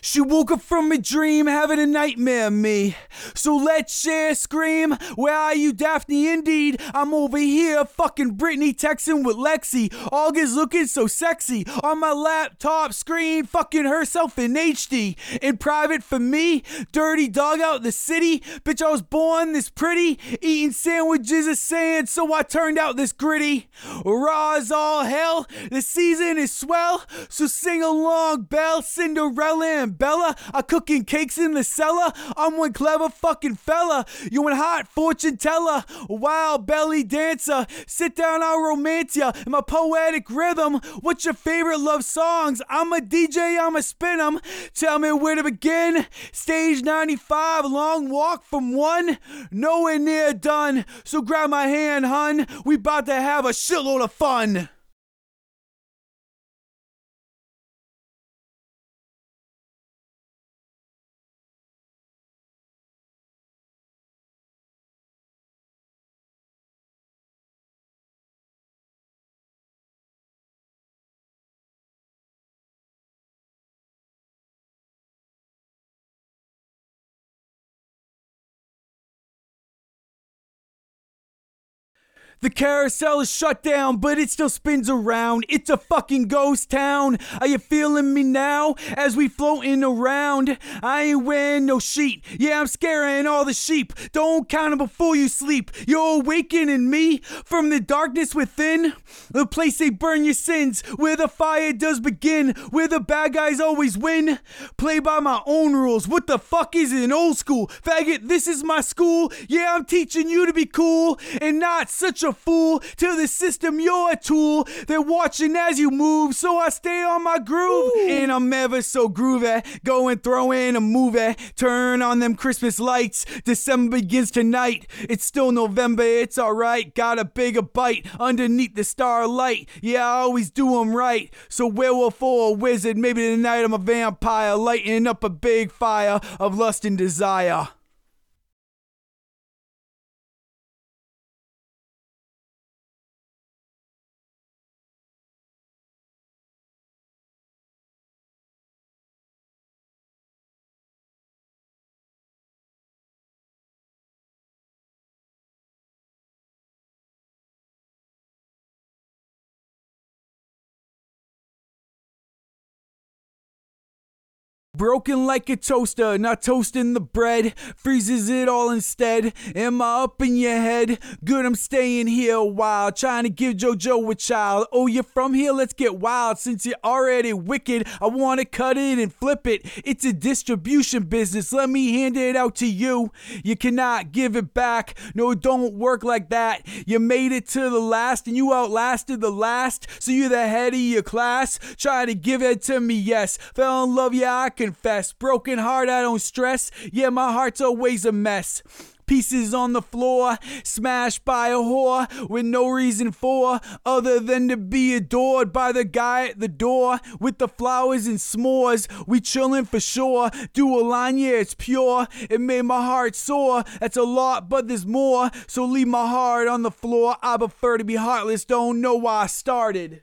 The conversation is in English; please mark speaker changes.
Speaker 1: She woke up from a dream, having a nightmare, me. So let's share, scream. Where are you, Daphne? Indeed, I'm over here, fucking Brittany texting with Lexi. August looking so sexy on my laptop screen, fucking herself in HD. In private for me, dirty dog out the city. Bitch, I was born this pretty, eating sandwiches of sand, so I turned out this gritty. Raw as all hell, the season is swell, so sing along, Belle, Cinderella, and Bella are cooking cakes in the cellar. I'm one clever fucking fella. You and hot fortune teller, wild belly dancer. Sit down, I'll romance ya in my poetic rhythm. What's your favorite love songs? I'm a DJ, I'm a spin 'em. Tell me where to begin. Stage 95, long walk from one, nowhere near done. So grab my hand, hun. We bout to have a shitload of fun. The carousel is shut down, but it still spins around. It's a fucking ghost town. Are you feeling me now as we floating around? I ain't wearing no sheet. Yeah, I'm scaring all the sheep. Don't count 'em before you sleep. You're awakening me from the darkness within. The place they burn your sins, where the fire does begin, where the bad guys always win. Play by my own rules. What the fuck is an old school? Faggot, this is my school. Yeah, I'm teaching you to be cool and not such a fool. To the system, you're a tool. They're watching as you move, so I stay on my groove. And I'm ever so groovy. Go and throw in a movie. Turn on them Christmas lights. December begins tonight. It's still November, it's alright. Got a bigger bite underneath the starlight. Yeah, I always do 'em right. So, werewolf or a wizard, maybe tonight I'm a vampire, lighting up a big fire of lust and desire. Broken like a toaster, not toasting the bread. Freezes it all instead. Am I up in your head? Good, I'm staying here a while. Trying to give JoJo a child. Oh, you're from here? Let's get wild. Since you're already wicked, I want to cut it and flip it. It's a distribution business. Let me hand it out to you. You cannot give it back. No, it don't work like that. You made it to the last and you outlasted the last. So you're the head of your class. Trying to give it to me, yes. Fell in love, yeah, I confess. Broken heart, I don't stress. Yeah, my heart's always a mess. Pieces on the floor, smashed by a whore with no reason for other than to be adored by the guy at the door with the flowers and s'mores. We chillin' for sure. Do a line, yeah, it's pure. It made my heart sore. That's a lot, but there's more. So leave my heart on the floor. I prefer to be heartless. Don't know why I started.